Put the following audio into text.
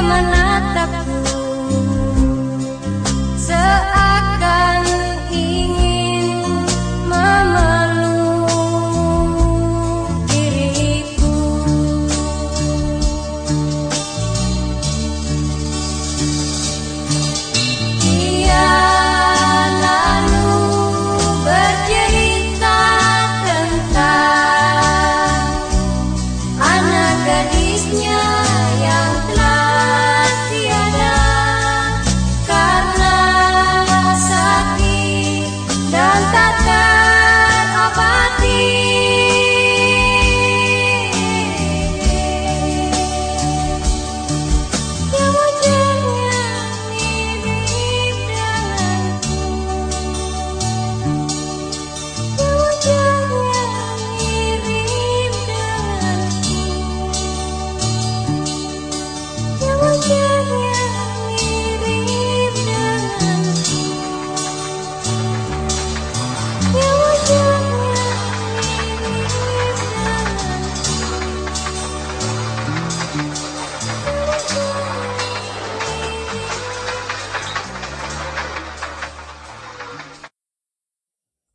menatapku. Seakan ingin memeluk diriku. Dia lalu bercerita tentang Anak gadisnya yang